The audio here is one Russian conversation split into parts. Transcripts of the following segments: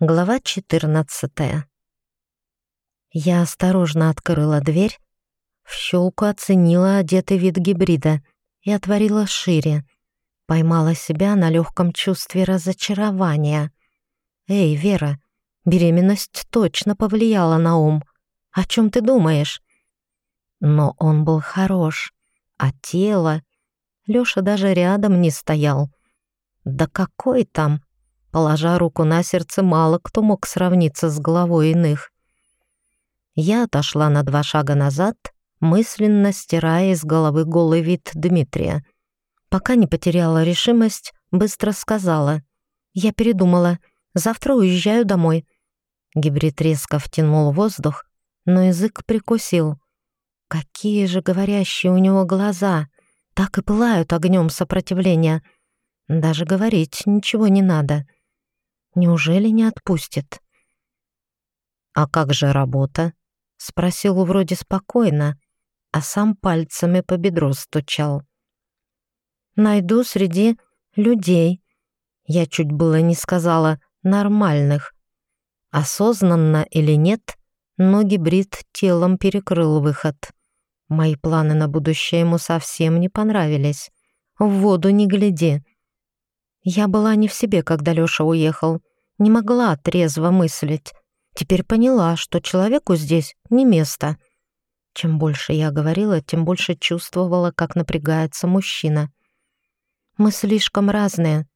Глава 14. Я осторожно открыла дверь, в щелку оценила одетый вид гибрида и отворила шире. Поймала себя на легком чувстве разочарования. «Эй, Вера, беременность точно повлияла на ум. О чем ты думаешь?» Но он был хорош, а тело... Лёша даже рядом не стоял. Да какой там? Положа руку на сердце, мало кто мог сравниться с головой иных. Я отошла на два шага назад, мысленно стирая из головы голый вид Дмитрия. Пока не потеряла решимость, быстро сказала. «Я передумала. Завтра уезжаю домой». Гибрид резко втянул воздух, но язык прикусил. Какие же говорящие у него глаза! Так и пылают огнем сопротивления. Даже говорить ничего не надо. Неужели не отпустит? «А как же работа?» — спросил вроде спокойно, а сам пальцами по бедру стучал. «Найду среди людей». Я чуть было не сказала «нормальных». Осознанно или нет, но гибрид телом перекрыл выход. Мои планы на будущее ему совсем не понравились. В воду не гляди. Я была не в себе, когда Лёша уехал. Не могла трезво мыслить. Теперь поняла, что человеку здесь не место. Чем больше я говорила, тем больше чувствовала, как напрягается мужчина. Мы слишком разные.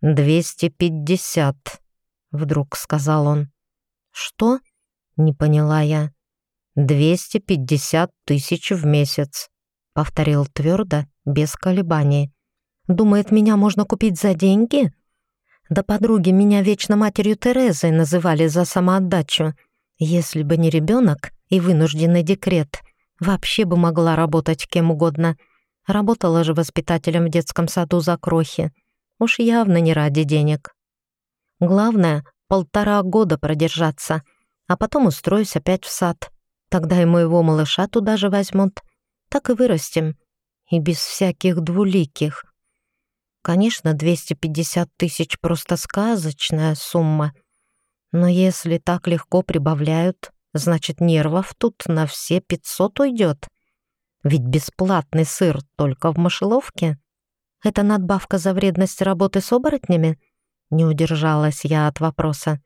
«Двести пятьдесят», — вдруг сказал он. «Что?» — не поняла я. «Двести пятьдесят тысяч в месяц», — повторил твердо, без колебаний. Думает, меня можно купить за деньги? Да подруги меня вечно матерью Терезой называли за самоотдачу. Если бы не ребенок и вынужденный декрет, вообще бы могла работать кем угодно. Работала же воспитателем в детском саду за крохи. Уж явно не ради денег. Главное — полтора года продержаться, а потом устроюсь опять в сад. Тогда и моего малыша туда же возьмут. Так и вырастем. И без всяких двуликих. Конечно, 250 тысяч — просто сказочная сумма. Но если так легко прибавляют, значит, нервов тут на все 500 уйдет. Ведь бесплатный сыр только в мышеловке. Это надбавка за вредность работы с оборотнями? Не удержалась я от вопроса.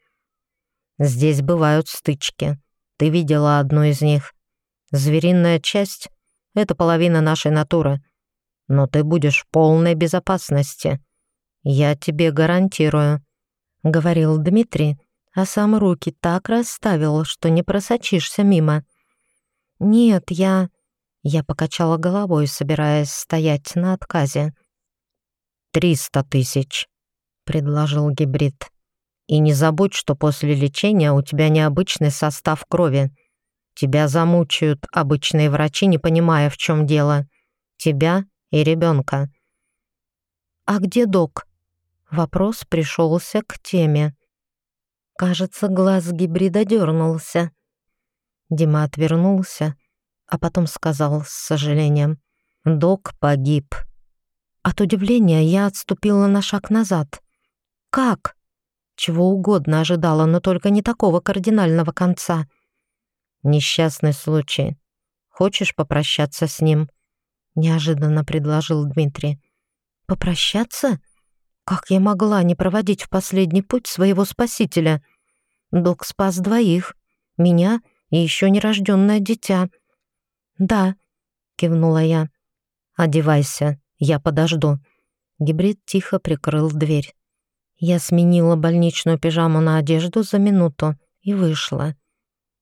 Здесь бывают стычки. Ты видела одну из них. Звериная часть — это половина нашей натуры — но ты будешь в полной безопасности. Я тебе гарантирую», — говорил Дмитрий, а сам руки так расставил, что не просочишься мимо. «Нет, я...» Я покачала головой, собираясь стоять на отказе. «Триста тысяч», — предложил гибрид. «И не забудь, что после лечения у тебя необычный состав крови. Тебя замучают обычные врачи, не понимая, в чем дело. Тебя и ребенка. «А где док?» Вопрос пришелся к теме. Кажется, глаз гибрида дернулся. Дима отвернулся, а потом сказал с сожалением. «Док погиб». От удивления я отступила на шаг назад. «Как?» Чего угодно ожидала, но только не такого кардинального конца. «Несчастный случай. Хочешь попрощаться с ним?» Неожиданно предложил Дмитрий. Попрощаться? Как я могла не проводить в последний путь своего спасителя? Док спас двоих, меня и еще нерожденное дитя. Да, кивнула я. Одевайся, я подожду. Гибрид тихо прикрыл дверь. Я сменила больничную пижаму на одежду за минуту и вышла.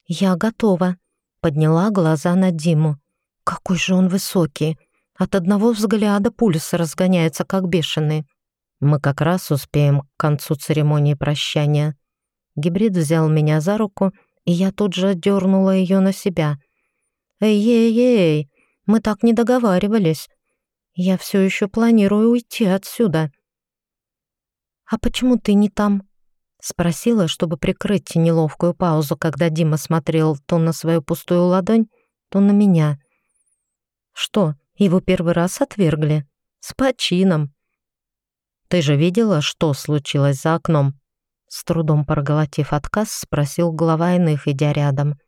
«Я готова», — подняла глаза на Диму. «Какой же он высокий! От одного взгляда пульс разгоняется, как бешеный. Мы как раз успеем к концу церемонии прощания. Гибрид взял меня за руку, и я тут же дернула ее на себя. «Эй-эй-эй, мы так не договаривались. Я все еще планирую уйти отсюда». «А почему ты не там?» Спросила, чтобы прикрыть неловкую паузу, когда Дима смотрел то на свою пустую ладонь, то на меня. «Что, его первый раз отвергли. С почином. Ты же видела, что случилось за окном? С трудом проглотив отказ, спросил глава иных, идя рядом.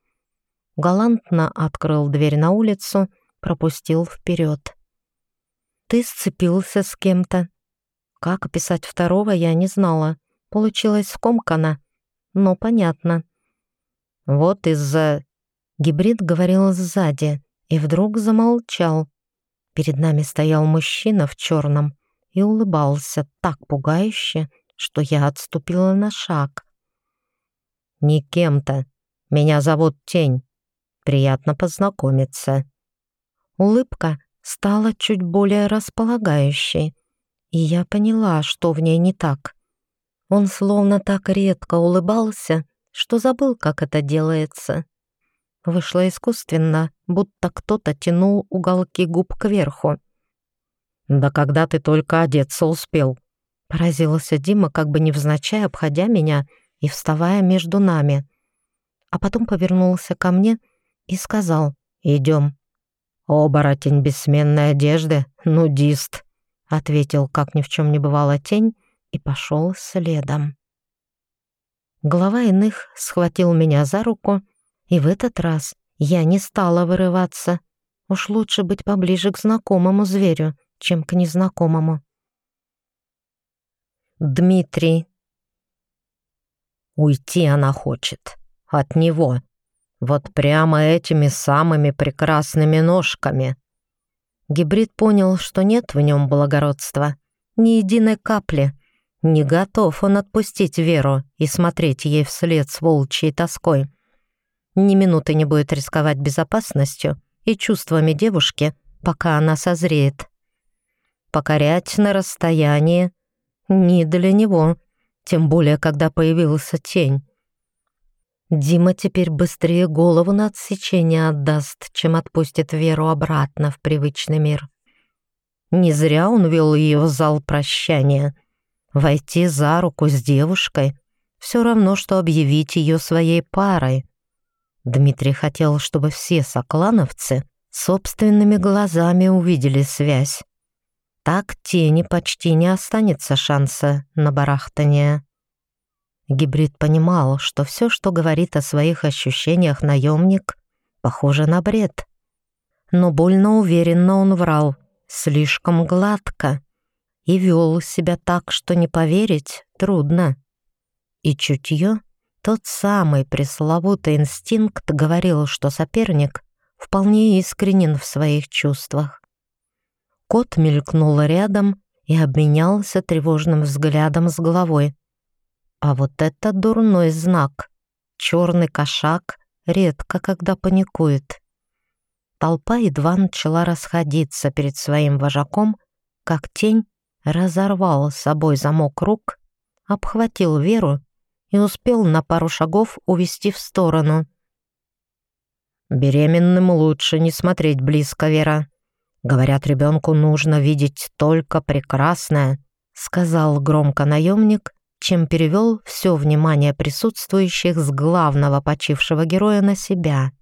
Галантно открыл дверь на улицу, пропустил вперед. «Ты сцепился с кем-то?» Как описать второго, я не знала. Получилось скомкано, но понятно. Вот из-за... Гибрид говорил сзади и вдруг замолчал. Перед нами стоял мужчина в черном и улыбался так пугающе, что я отступила на шаг. «Не кем-то. Меня зовут Тень. Приятно познакомиться». Улыбка стала чуть более располагающей, и я поняла, что в ней не так. Он словно так редко улыбался, что забыл, как это делается. Вышло искусственно, будто кто-то тянул уголки губ кверху. «Да когда ты только одеться успел?» Поразился Дима, как бы невзначай обходя меня и вставая между нами. А потом повернулся ко мне и сказал «Идем». «Оборотень бессменной одежды, нудист», — ответил, как ни в чем не бывало тень, и пошел следом. Глава иных схватил меня за руку, и в этот раз я не стала вырываться. Уж лучше быть поближе к знакомому зверю, чем к незнакомому. Дмитрий. Уйти она хочет. От него. Вот прямо этими самыми прекрасными ножками. Гибрид понял, что нет в нем благородства. Ни единой капли. Не готов он отпустить Веру и смотреть ей вслед с волчьей тоской. Ни минуты не будет рисковать безопасностью и чувствами девушки, пока она созреет. Покорять на расстоянии не для него, тем более, когда появился тень. Дима теперь быстрее голову на отсечение отдаст, чем отпустит Веру обратно в привычный мир. Не зря он вел ее в зал прощания. Войти за руку с девушкой — все равно, что объявить ее своей парой. Дмитрий хотел, чтобы все соклановцы собственными глазами увидели связь. Так тени почти не останется шанса на барахтание. Гибрид понимал, что все, что говорит о своих ощущениях наемник, похоже на бред. Но больно уверенно он врал, слишком гладко, и вел себя так, что не поверить трудно. И чутье, тот самый пресловутый инстинкт, говорил, что соперник вполне искренен в своих чувствах. Кот мелькнул рядом и обменялся тревожным взглядом с головой. А вот это дурной знак. Черный кошак редко когда паникует. Толпа едва начала расходиться перед своим вожаком, как тень разорвал с собой замок рук, обхватил Веру и успел на пару шагов увести в сторону. «Беременным лучше не смотреть близко, Вера. Говорят, ребенку нужно видеть только прекрасное», сказал громко наемник чем перевел все внимание присутствующих с главного почившего героя на себя.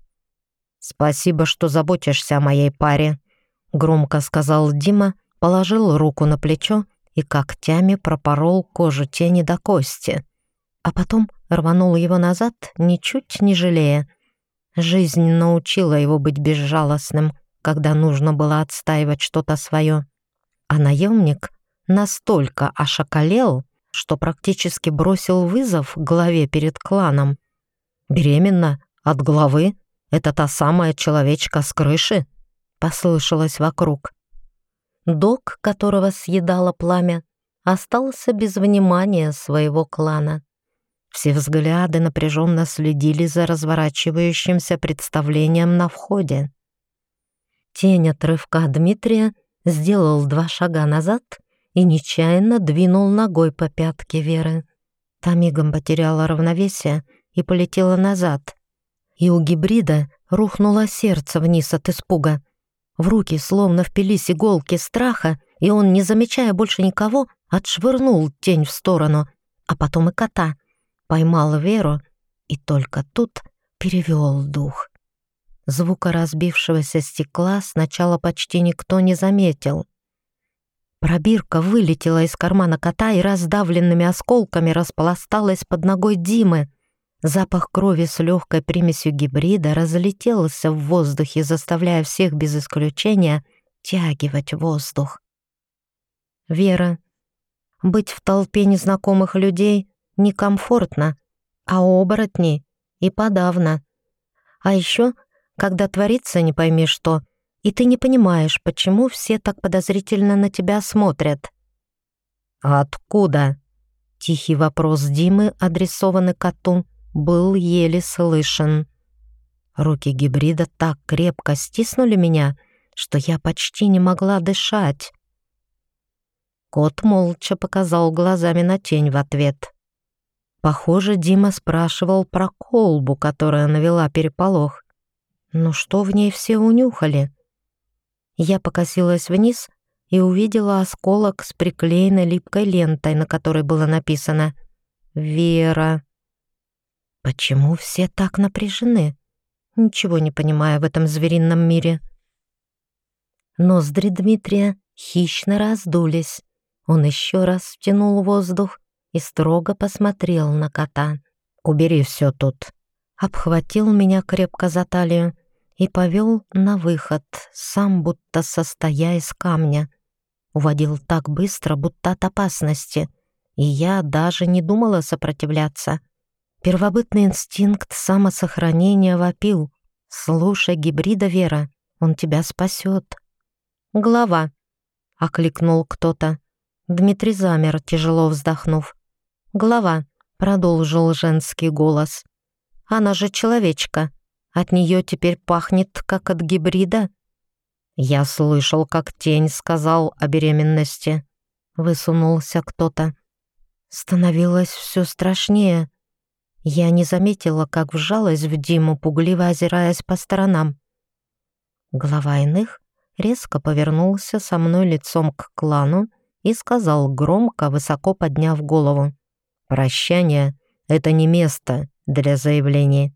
«Спасибо, что заботишься о моей паре», — громко сказал Дима, положил руку на плечо и когтями пропорол кожу тени до кости, а потом рванул его назад, ничуть не жалея. Жизнь научила его быть безжалостным, когда нужно было отстаивать что-то свое. А наемник настолько ошакалел, что практически бросил вызов главе перед кланом. «Беременна? От главы? Это та самая человечка с крыши?» послышалось вокруг. Док, которого съедало пламя, остался без внимания своего клана. Все взгляды напряженно следили за разворачивающимся представлением на входе. Тень отрывка Дмитрия сделал два шага назад и нечаянно двинул ногой по пятке Веры. Та мигом потеряла равновесие и полетела назад. И у гибрида рухнуло сердце вниз от испуга. В руки словно впились иголки страха, и он, не замечая больше никого, отшвырнул тень в сторону, а потом и кота. Поймал Веру и только тут перевел дух. Звука разбившегося стекла сначала почти никто не заметил. Пробирка вылетела из кармана кота и раздавленными осколками распласталась под ногой Димы. Запах крови с легкой примесью гибрида разлетелся в воздухе, заставляя всех без исключения тягивать воздух. Вера. Быть в толпе незнакомых людей некомфортно, а оборотни и подавно. А еще, когда творится не пойми что, и ты не понимаешь, почему все так подозрительно на тебя смотрят. «Откуда?» Тихий вопрос Димы, адресованный коту, был еле слышен. Руки гибрида так крепко стиснули меня, что я почти не могла дышать. Кот молча показал глазами на тень в ответ. Похоже, Дима спрашивал про колбу, которая навела переполох. Ну что в ней все унюхали? Я покосилась вниз и увидела осколок с приклеенной липкой лентой, на которой было написано «Вера». Почему все так напряжены? Ничего не понимая в этом зверином мире. Ноздри Дмитрия хищно раздулись. Он еще раз втянул воздух и строго посмотрел на кота. «Убери все тут!» Обхватил меня крепко за талию и повел на выход, сам будто состоя из камня. Уводил так быстро, будто от опасности, и я даже не думала сопротивляться. Первобытный инстинкт самосохранения вопил. «Слушай, гибрида Вера, он тебя спасет». «Глава», — окликнул кто-то. Дмитрий замер, тяжело вздохнув. «Глава», — продолжил женский голос. «Она же человечка. От нее теперь пахнет, как от гибрида». «Я слышал, как тень сказал о беременности». Высунулся кто-то. Становилось все страшнее. Я не заметила, как вжалась в Диму, пугливо озираясь по сторонам. Глава иных резко повернулся со мной лицом к клану и сказал громко, высоко подняв голову. Прощание — это не место для заявлений.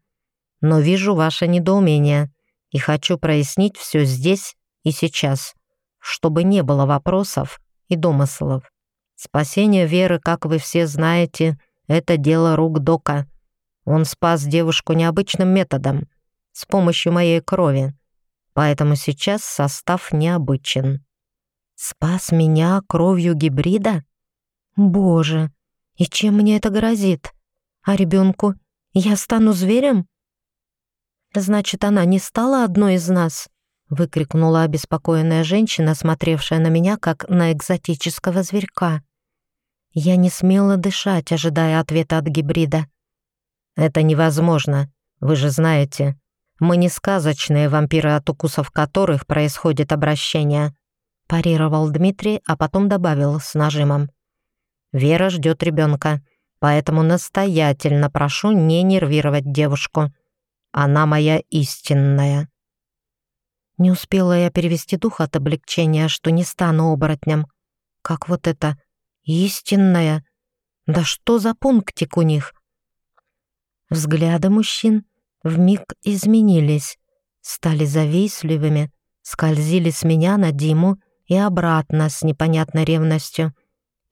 Но вижу ваше недоумение и хочу прояснить все здесь и сейчас, чтобы не было вопросов и домыслов. Спасение Веры, как вы все знаете, это дело рук Дока. Он спас девушку необычным методом, с помощью моей крови. Поэтому сейчас состав необычен. Спас меня кровью гибрида? Боже, и чем мне это грозит? А ребенку? Я стану зверем? Значит, она не стала одной из нас? Выкрикнула обеспокоенная женщина, смотревшая на меня, как на экзотического зверька. Я не смела дышать, ожидая ответа от гибрида. «Это невозможно, вы же знаете. Мы не сказочные вампиры, от укусов которых происходит обращение», парировал Дмитрий, а потом добавил с нажимом. Вера ждет ребенка, поэтому настоятельно прошу не нервировать девушку. Она моя истинная». Не успела я перевести дух от облегчения, что не стану оборотнем. Как вот это истинная? Да что за пунктик у них? Взгляды мужчин вмиг изменились, стали завистливыми, скользили с меня на Диму и обратно с непонятной ревностью —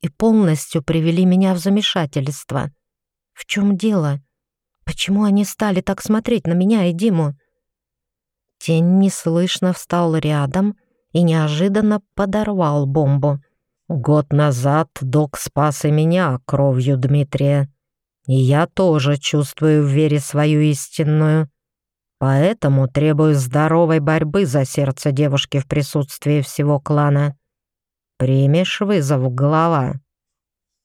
и полностью привели меня в замешательство. В чем дело? Почему они стали так смотреть на меня и Диму? Тень неслышно встал рядом и неожиданно подорвал бомбу. «Год назад док спас и меня кровью Дмитрия, и я тоже чувствую в вере свою истинную. Поэтому требую здоровой борьбы за сердце девушки в присутствии всего клана. Примешь вызов, глава?»